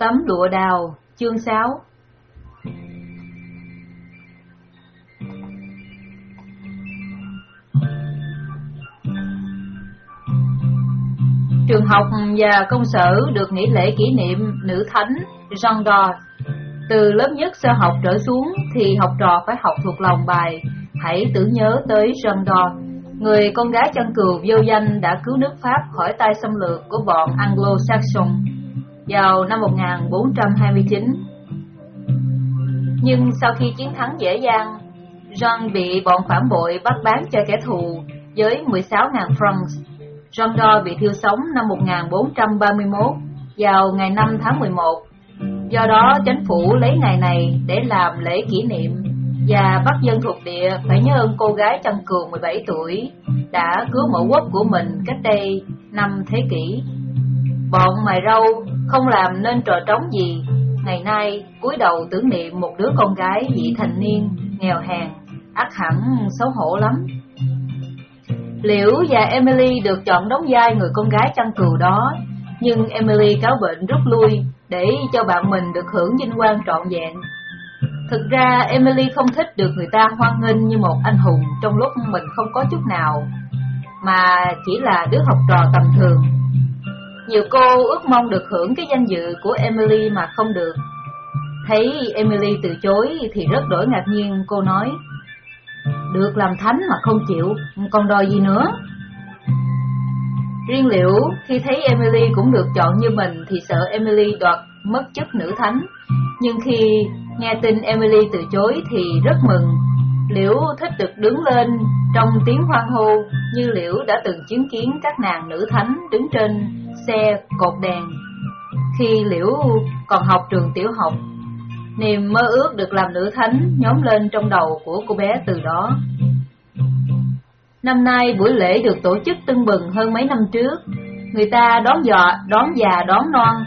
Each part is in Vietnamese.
Tấm lụa đào, chương 6 Trường học và công sở được nghỉ lễ kỷ niệm nữ thánh Jean d'Or. Từ lớp nhất sơ học trở xuống thì học trò phải học thuộc lòng bài Hãy tưởng nhớ tới Jean d'Or, người con gái chân cừu vô danh đã cứu nước Pháp khỏi tay xâm lược của bọn Anglo-Saxon vào năm 1429. Nhưng sau khi chiến thắng dễ dàng, Jean bị bọn phản bội bắt bán cho kẻ thù với 16.000 francs Jean d'Arc bị thiêu sống năm 1431 vào ngày 5 tháng 11. Do đó, chính phủ lấy ngày này để làm lễ kỷ niệm và bắt dân thuộc địa phải nhớ ơn cô gái chân cường 17 tuổi đã cứu mẫu quốc của mình cách đây năm thế kỷ. Bọn mài râu không làm nên trò trống gì, ngày nay cúi đầu tưởng niệm một đứa con gái vị thành niên, nghèo hèn, ắt hẳn xấu hổ lắm. Liễu và Emily được chọn đóng vai người con gái chăn cừu đó, nhưng Emily cáo bệnh rút lui để cho bạn mình được hưởng vinh quang trọn vẹn. Thực ra Emily không thích được người ta hoan nghênh như một anh hùng trong lúc mình không có chút nào, mà chỉ là đứa học trò tầm thường. Nhiều cô ước mong được hưởng cái danh dự của Emily mà không được. Thấy Emily từ chối thì rất đổi ngạc nhiên, cô nói được làm thánh mà không chịu, còn đòi gì nữa? Riêng Liễu khi thấy Emily cũng được chọn như mình thì sợ Emily đoạt mất chức nữ thánh. Nhưng khi nghe tin Emily từ chối thì rất mừng. Liễu thích được đứng lên trong tiếng hoan hô như Liễu đã từng chứng kiến các nàng nữ thánh đứng trên xe cột đèn. Khi Liễu còn học trường tiểu học Niềm mơ ước được làm nữ thánh nhóm lên trong đầu của cô bé từ đó. Năm nay buổi lễ được tổ chức tưng bừng hơn mấy năm trước. Người ta đón dọ đón già, đón non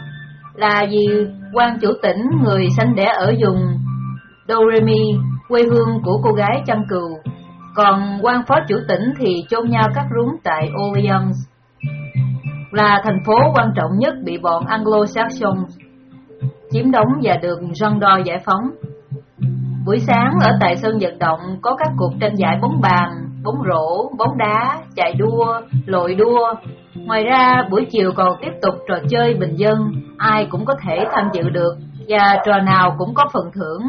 là vì quan chủ tỉnh người sanh đẻ ở vùng Doremi, quê hương của cô gái chăn cừu. Còn quan phó chủ tỉnh thì chôn nhau cắt rúng tại Orleans, là thành phố quan trọng nhất bị bọn Anglo-Saxon chiếm đóng và được răng đo giải phóng. Buổi sáng ở tại sân vận động có các cuộc tranh giải bóng bàn, bóng rổ, bóng đá, chạy đua, lội đua. Ngoài ra buổi chiều còn tiếp tục trò chơi bình dân, ai cũng có thể tham dự được và trò nào cũng có phần thưởng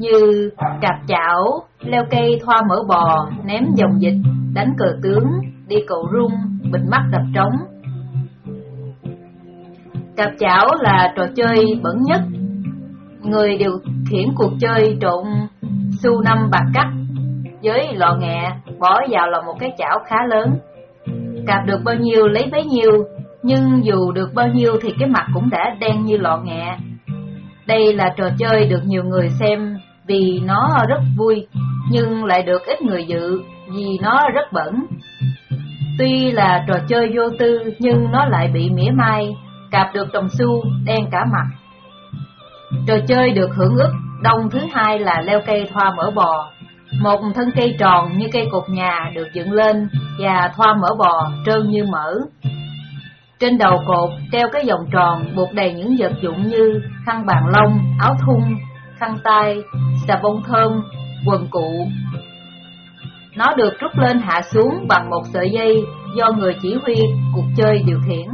như cạp chảo, leo cây thoa mỡ bò, ném dòng dịch, đánh cờ tướng, đi cầu rung, bình mắt đập trống, Cạp chảo là trò chơi bẩn nhất. Người điều khiển cuộc chơi trộn xu năm bạc cắt với lọ nghẹ bỏ vào là một cái chảo khá lớn. Cạp được bao nhiêu lấy bấy nhiêu, nhưng dù được bao nhiêu thì cái mặt cũng đã đen như lọ nghẹ. Đây là trò chơi được nhiều người xem vì nó rất vui, nhưng lại được ít người dự vì nó rất bẩn. Tuy là trò chơi vô tư nhưng nó lại bị mỉa mai cạp được đồng xu, đen cả mặt. Trò chơi được hưởng ức, đông thứ hai là leo cây thoa mỡ bò. Một thân cây tròn như cây cột nhà được dựng lên và thoa mỡ bò trơn như mỡ. Trên đầu cột treo cái vòng tròn buộc đầy những vật dụng như khăn bàn lông, áo thun, khăn tay, xà bông thơm, quần cụ. Nó được rút lên hạ xuống bằng một sợi dây do người chỉ huy cuộc chơi điều khiển.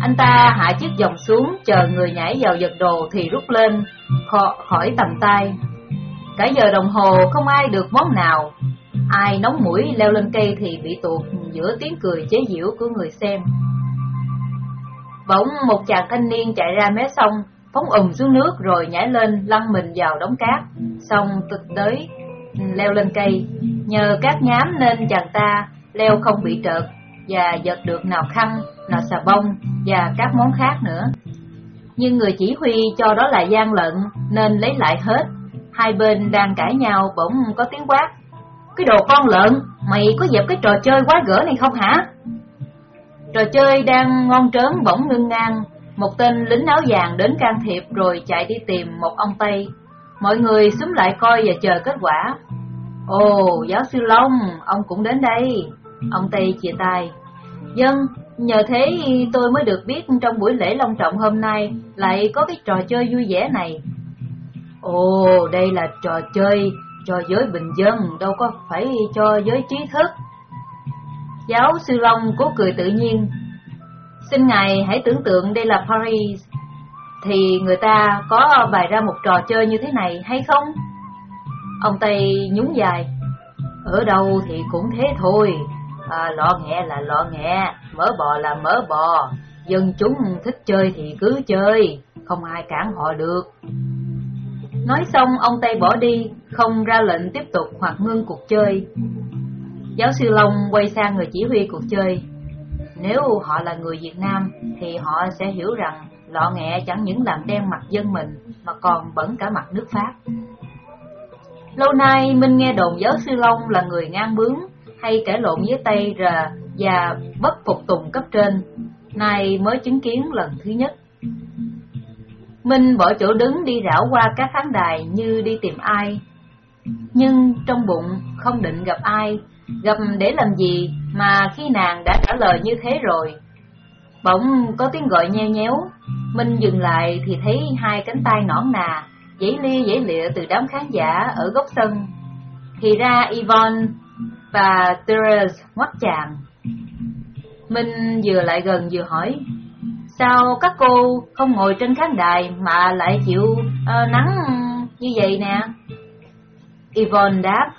Anh ta hạ chiếc vòng xuống, chờ người nhảy vào giật đồ thì rút lên, khỏi tầm tay. Cả giờ đồng hồ không ai được món nào, ai nóng mũi leo lên cây thì bị tuột giữa tiếng cười chế giễu của người xem. Bỗng một chàng thanh niên chạy ra mé sông, phóng ùm xuống nước rồi nhảy lên lăn mình vào đống cát, xong tụt tới leo lên cây. Nhờ cát nhám nên chàng ta leo không bị trợt và giật được nào khăn, nào xà bông và các món khác nữa. Nhưng người chỉ huy cho đó là gian lận nên lấy lại hết. Hai bên đang cãi nhau bỗng có tiếng quát. Cái đồ con lợn, mày có dẹp cái trò chơi quá gỡ này không hả? Trò chơi đang ngon trớn bỗng ngưng ngang, một tên lính áo vàng đến can thiệp rồi chạy đi tìm một ông Tây. Mọi người xúm lại coi và chờ kết quả. Ồ, giáo sư Long, ông cũng đến đây. Ông Tây chia tay. Dân, Nhờ thế tôi mới được biết trong buổi lễ long trọng hôm nay lại có cái trò chơi vui vẻ này. Ồ, đây là trò chơi cho giới bình dân, đâu có phải cho giới trí thức. Giáo sư Long cố cười tự nhiên. Xin ngài hãy tưởng tượng đây là Paris, thì người ta có bày ra một trò chơi như thế này hay không? Ông Tây nhún dài. Ở đâu thì cũng thế thôi, à, lọ nghẹ là lọ nghẹ, mỡ bò là mỡ bò, dân chúng thích chơi thì cứ chơi, không ai cản họ được. Nói xong ông Tây bỏ đi, không ra lệnh tiếp tục hoặc ngưng cuộc chơi. Giáo sư Long quay sang người chỉ huy cuộc chơi. Nếu họ là người Việt Nam thì họ sẽ hiểu rằng lọ nghẹ chẳng những làm đen mặt dân mình mà còn bẩn cả mặt nước Pháp. Lâu nay Minh nghe đồn giáo sư Long là người ngang bướng hay cãi lộn với Tây rờ và bất phục tùng cấp trên, nay mới chứng kiến lần thứ nhất. Minh bỏ chỗ đứng đi rảo qua các khán đài như đi tìm ai. Nhưng trong bụng không định gặp ai, gặp để làm gì mà khi nàng đã trả lời như thế rồi. Bỗng có tiếng gọi nheo nhéo, Minh dừng lại thì thấy hai cánh tay nõn nà, dãy lia dãy lịa từ đám khán giả ở góc sân. Thì ra Yvonne và Therese ngoắt chàng. Minh vừa lại gần vừa hỏi, Sao các cô không ngồi trên khán đài mà lại chịu uh, nắng như vậy nè? Yvonne đáp,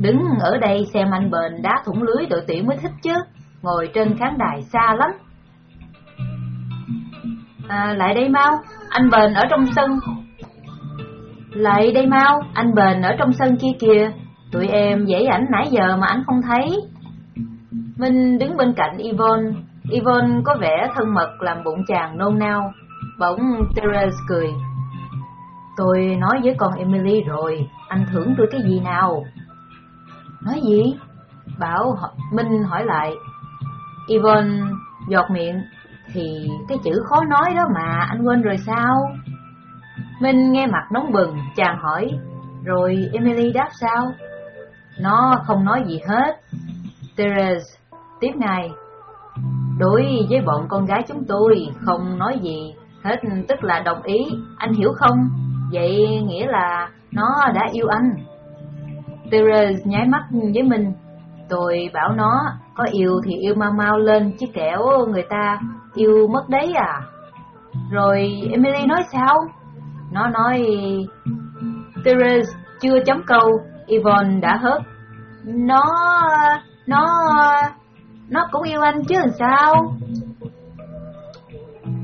Đứng ở đây xem anh bền đá thủng lưới đội tuyển mới thích chứ, ngồi trên khán đài xa lắm. À, lại đây mau, anh bền ở trong sân. Lại đây mau, anh bền ở trong sân kia kìa, tụi em dễ ảnh nãy giờ mà anh không thấy. Minh đứng bên cạnh Yvonne, Yvonne có vẻ thân mật làm bụng chàng nôn nao. Bỗng Therese cười. Tôi nói với con Emily rồi, anh thưởng tôi cái gì nào? Nói gì? Bảo Minh hỏi lại. Yvonne giọt miệng. Thì cái chữ khó nói đó mà, anh quên rồi sao? Minh nghe mặt nóng bừng, chàng hỏi. Rồi Emily đáp sao? Nó không nói gì hết. Therese tiếp ngay. Đối với bọn con gái chúng tôi không nói gì hết tức là đồng ý, anh hiểu không? Vậy nghĩa là nó đã yêu anh. Therese nháy mắt với mình. Tôi bảo nó có yêu thì yêu mau mau lên chứ kẻo người ta yêu mất đấy à. Rồi Emily nói sao? Nó nói... Therese chưa chấm câu, Yvonne đã hớt. Nó... nó... Nó cũng yêu anh chứ làm sao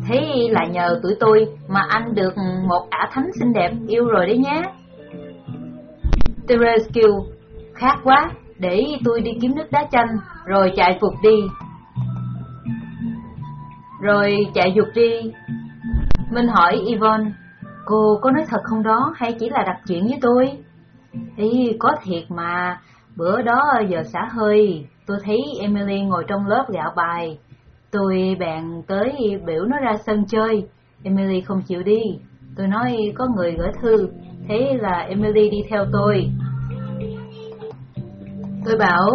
Thế là nhờ tụi tôi mà anh được một ả thánh xinh đẹp yêu rồi đấy nhé Therese kêu khát quá, để tôi đi kiếm nước đá chanh Rồi chạy vụt đi Rồi chạy vụt đi Minh hỏi Yvonne Cô có nói thật không đó hay chỉ là đặt chuyện với tôi? Ý, có thiệt mà, bữa đó giờ xả hơi, Tôi thấy Emily ngồi trong lớp gạo bài. Tôi bèn tới biểu nó ra sân chơi. Emily không chịu đi. Tôi nói có người gửi thư. Thế là Emily đi theo tôi. Tôi bảo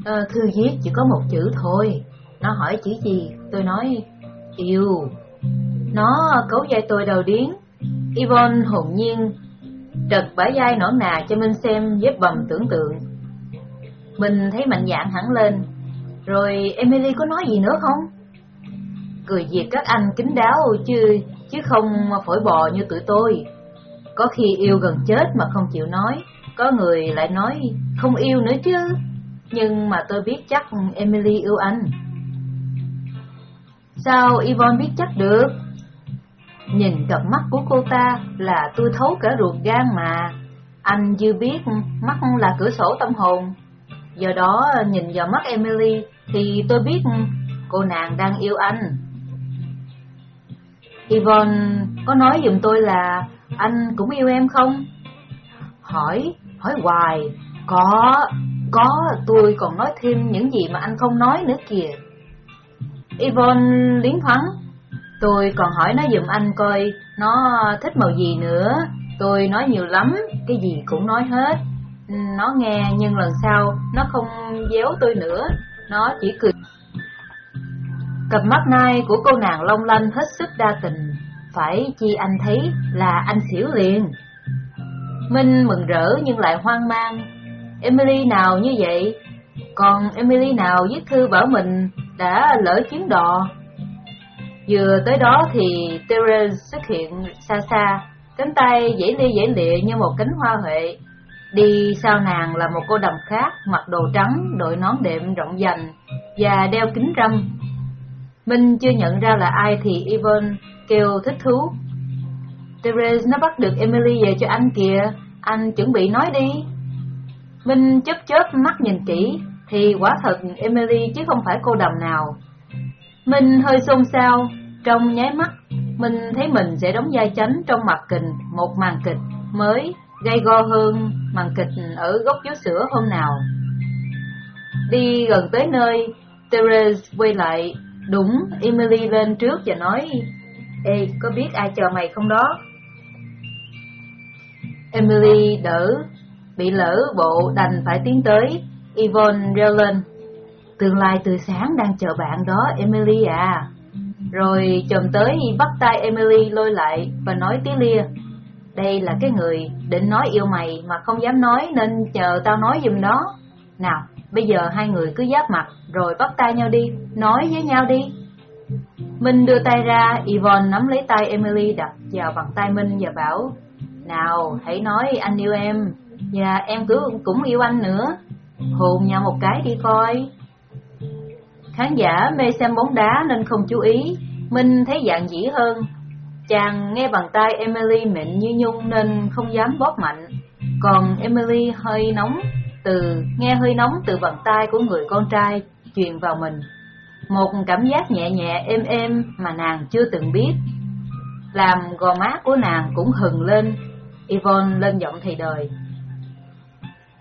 uh, thư viết chỉ có một chữ thôi. Nó hỏi chữ gì? Tôi nói yêu. Nó cấu dây tôi đầu điến. Yvonne hồn nhiên trật bả dai nõn nà cho Minh xem giúp bầm tưởng tượng mình thấy mạnh dạn hẳn lên. Rồi Emily có nói gì nữa không? Cười việc các anh kính đáo chứ chứ không phổi bò như tụi tôi. Có khi yêu gần chết mà không chịu nói, có người lại nói không yêu nữa chứ. Nhưng mà tôi biết chắc Emily yêu anh. Sao Yvonne biết chắc được? Nhìn cặp mắt của cô ta là tôi thấu cả ruột gan mà. Anh dư biết mắt là cửa sổ tâm hồn. Do đó nhìn vào mắt Emily thì tôi biết cô nàng đang yêu anh. Yvonne có nói giùm tôi là anh cũng yêu em không? Hỏi, hỏi hoài, có, có, tôi còn nói thêm những gì mà anh không nói nữa kìa. Yvonne liến thoáng, tôi còn hỏi nó giùm anh coi nó thích màu gì nữa, tôi nói nhiều lắm, cái gì cũng nói hết. Nó nghe nhưng lần sau nó không déo tôi nữa, nó chỉ cười. Cặp mắt nai của cô nàng long lanh hết sức đa tình, phải chi anh thấy là anh xỉu liền. Minh mừng rỡ nhưng lại hoang mang. Emily nào như vậy? Còn Emily nào viết thư bảo mình đã lỡ chuyến đò? Vừa tới đó thì terence xuất hiện xa xa, cánh tay dãy lia dãy lịa như một cánh hoa huệ. Đi sau nàng là một cô đầm khác, mặc đồ trắng, đội nón đệm rộng dành và đeo kính râm. Minh chưa nhận ra là ai thì Yvonne kêu thích thú. Therese nó bắt được Emily về cho anh kìa, anh chuẩn bị nói đi. Minh chớp chớp mắt nhìn kỹ, thì quả thật Emily chứ không phải cô đầm nào. Minh hơi xôn xao, trong nháy mắt, Minh thấy mình sẽ đóng vai chánh trong mặt kịch một màn kịch mới, gay go hơn màn kịch ở gốc chứa sữa hôm nào. Đi gần tới nơi, Therese quay lại, đúng Emily lên trước và nói, Ê, có biết ai chờ mày không đó? Emily đỡ, bị lỡ bộ đành phải tiến tới, Yvonne reo lên. Tương lai tươi sáng đang chờ bạn đó, Emily à. Rồi chồm tới bắt tay Emily lôi lại và nói tiếng lia. Đây là cái người định nói yêu mày mà không dám nói nên chờ tao nói giùm đó. Nào, bây giờ hai người cứ giáp mặt rồi bắt tay nhau đi, nói với nhau đi. Minh đưa tay ra, Yvonne nắm lấy tay Emily đặt vào bàn tay Minh và bảo Nào, hãy nói anh yêu em, và em cứ cũng yêu anh nữa. Hôn nhau một cái đi coi. Khán giả mê xem bóng đá nên không chú ý, Minh thấy dạng dĩ hơn. Chàng nghe bàn tay Emily mịn như nhung nên không dám bóp mạnh, còn Emily hơi nóng từ nghe hơi nóng từ bàn tay của người con trai truyền vào mình. Một cảm giác nhẹ nhẹ êm êm mà nàng chưa từng biết. Làm gò má của nàng cũng hừng lên, Yvonne lên giọng thầy đời.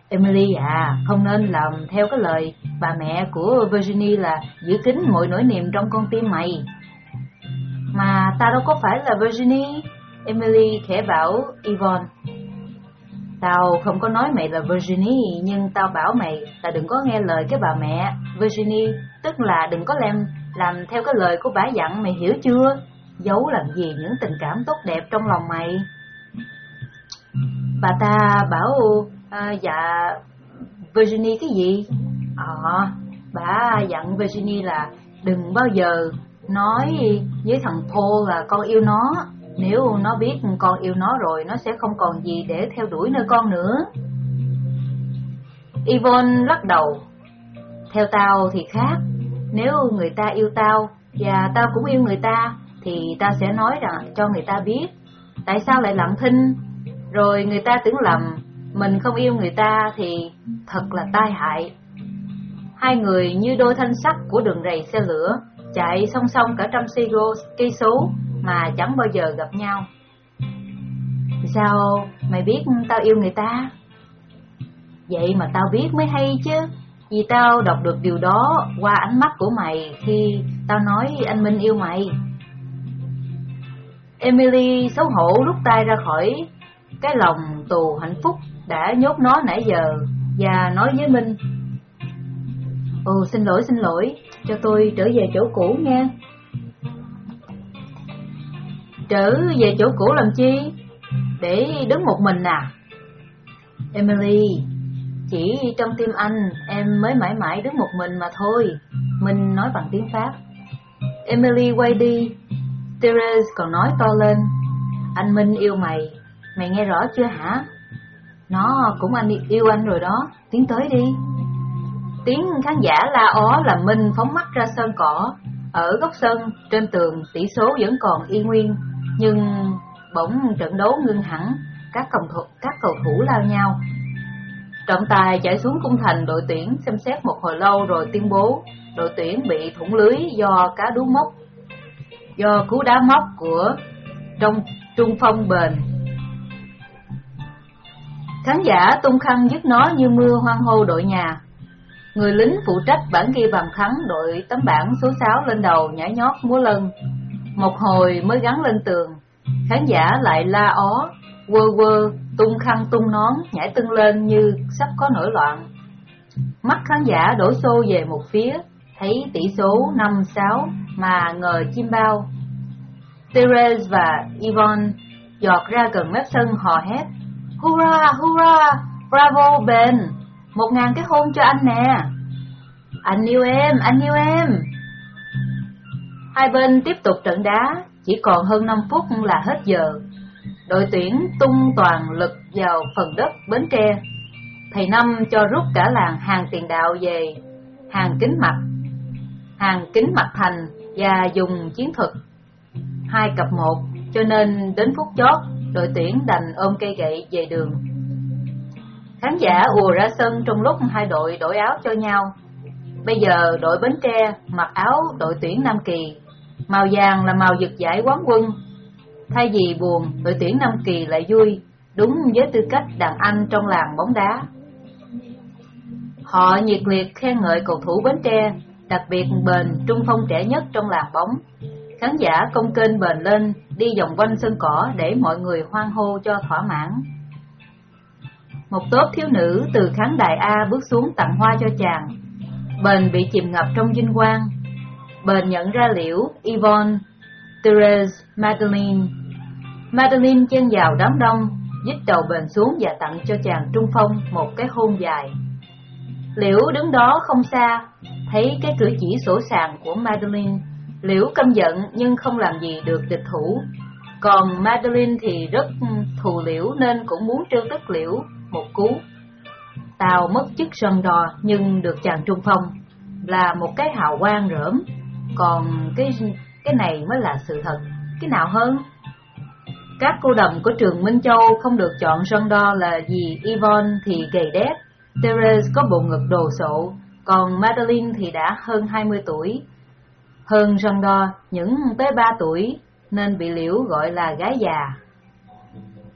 Emily à, không nên làm theo cái lời bà mẹ của Virginie là giữ kín mọi nỗi niềm trong con tim mày. Mà ta đâu có phải là Virginie, Emily khẽ bảo Yvonne. Tao không có nói mày là Virginie, nhưng tao bảo mày là đừng có nghe lời cái bà mẹ Virginie, tức là đừng có làm làm theo cái lời của bà dặn, mày hiểu chưa? Giấu làm gì những tình cảm tốt đẹp trong lòng mày? Bà ta bảo à, dạ Virginie cái gì? Ờ, bà dặn Virginie là đừng bao giờ nói với thằng Paul là con yêu nó. Nếu nó biết con yêu nó rồi, nó sẽ không còn gì để theo đuổi nơi con nữa. Yvonne lắc đầu. Theo tao thì khác. Nếu người ta yêu tao và tao cũng yêu người ta, thì tao sẽ nói rằng cho người ta biết tại sao lại lặng thinh. Rồi người ta tưởng lầm mình không yêu người ta thì thật là tai hại. Hai người như đôi thanh sắt của đường rầy xe lửa, chạy song song cả trăm cây số mà chẳng bao giờ gặp nhau. Sao mày biết tao yêu người ta? Vậy mà tao biết mới hay chứ, vì tao đọc được điều đó qua ánh mắt của mày khi tao nói anh Minh yêu mày. Emily xấu hổ rút tay ra khỏi cái lòng tù hạnh phúc đã nhốt nó nãy giờ và nói với Minh Ồ xin lỗi xin lỗi, cho tôi trở về chỗ cũ nghe. Trở về chỗ cũ làm chi? Để đứng một mình à? Emily, chỉ trong tim anh em mới mãi mãi đứng một mình mà thôi. Minh nói bằng tiếng Pháp. Emily quay đi. Therese còn nói to lên. Anh Minh yêu mày, mày nghe rõ chưa hả? Nó cũng anh yêu anh rồi đó, tiến tới đi. Tiếng khán giả la ó là Minh phóng mắt ra sân cỏ. Ở góc sân, trên tường, tỷ số vẫn còn y nguyên, nhưng bỗng trận đấu ngưng hẳn, các cầu thủ, các cầu thủ lao nhau. Trọng tài chạy xuống cung thành đội tuyển xem xét một hồi lâu rồi tuyên bố đội tuyển bị thủng lưới do cá đú mốc, do cú đá móc của trong trung phong bền Khán giả tung khăn dứt nó như mưa hoang hô đội nhà. Người lính phụ trách bản ghi bàn thắng đội tấm bảng số 6 lên đầu nhảy nhót múa lân. Một hồi mới gắn lên tường, khán giả lại la ó, quơ quơ, tung khăn tung nón, nhảy tưng lên như sắp có nổi loạn. Mắt khán giả đổ xô về một phía, thấy tỷ số 5-6 mà ngờ chim bao. Therese và Yvonne giọt ra gần mép sân hò hét. Hurra, hurra, bravo Ben, một ngàn cái hôn cho anh nè. Anh yêu em, anh yêu em. Hai bên tiếp tục trận đá, chỉ còn hơn 5 phút là hết giờ. Đội tuyển tung toàn lực vào phần đất Bến Tre. Thầy Năm cho rút cả làng hàng tiền đạo về hàng kính mặt, hàng kính mặt thành và dùng chiến thuật hai cặp một, cho nên đến phút chót đội tuyển đành ôm cây gậy về đường. Khán giả ùa ra sân trong lúc hai đội đổi áo cho nhau. Bây giờ đội Bến Tre mặc áo đội tuyển Nam Kỳ, màu vàng là màu giật giải quán quân. Thay vì buồn, đội tuyển Nam Kỳ lại vui, đúng với tư cách đàn anh trong làng bóng đá. Họ nhiệt liệt khen ngợi cầu thủ Bến Tre, đặc biệt bền trung phong trẻ nhất trong làng bóng. Khán giả công kênh bền lên, đi vòng quanh sân cỏ để mọi người hoan hô cho thỏa mãn. Một tốp thiếu nữ từ khán đài A bước xuống tặng hoa cho chàng. Bền bị chìm ngập trong vinh quang. Bền nhận ra liễu, Yvonne, Therese, Madeline. Madeline chen vào đám đông, dít đầu bền xuống và tặng cho chàng trung phong một cái hôn dài. Liễu đứng đó không xa, thấy cái cử chỉ sổ sàng của Madeline, Liễu căm giận nhưng không làm gì được địch thủ. Còn Madeline thì rất thù Liễu nên cũng muốn trêu tức Liễu một cú. Tao mất chức sân đò nhưng được chàng trung phong là một cái hào quang rỡm, còn cái cái này mới là sự thật. Cái nào hơn? Các cô đồng của trường Minh Châu không được chọn sân đo là vì Yvonne thì gầy đét, Therese có bộ ngực đồ sộ, còn Madeline thì đã hơn 20 tuổi. Hơn sân đo những tới 3 tuổi nên bị liễu gọi là gái già.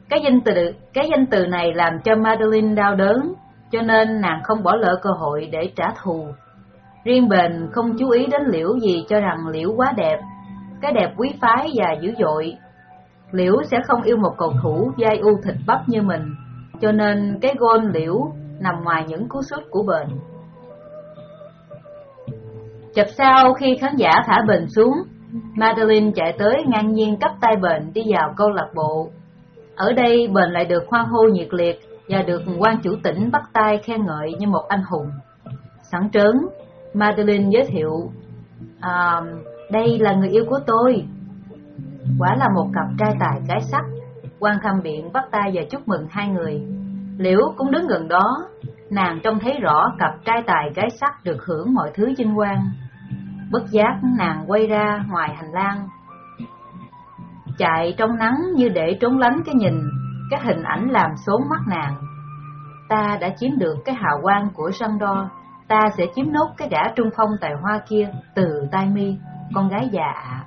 Cái danh từ cái danh từ này làm cho Madeline đau đớn, cho nên nàng không bỏ lỡ cơ hội để trả thù. Riêng bền không chú ý đến liễu gì cho rằng liễu quá đẹp, cái đẹp quý phái và dữ dội. Liễu sẽ không yêu một cầu thủ dai u thịt bắp như mình, cho nên cái gôn liễu nằm ngoài những cú sút của bền. Chập sau khi khán giả thả bền xuống, Madeline chạy tới ngang nhiên cấp tay bền đi vào câu lạc bộ. Ở đây bền lại được hoan hô nhiệt liệt và được quan chủ tỉnh bắt tay khen ngợi như một anh hùng. Sẵn trớn, Madeline giới thiệu, à, đây là người yêu của tôi. Quả là một cặp trai tài gái sắc, quan khâm biện bắt tay và chúc mừng hai người. Liễu cũng đứng gần đó, nàng trông thấy rõ cặp trai tài gái sắc được hưởng mọi thứ vinh quang. Bất giác nàng quay ra ngoài hành lang, chạy trong nắng như để trốn lánh cái nhìn, cái hình ảnh làm xốn mắt nàng. Ta đã chiếm được cái hào quang của sân đo, ta sẽ chiếm nốt cái gã trung phong tài hoa kia từ tai mi, con gái già ạ.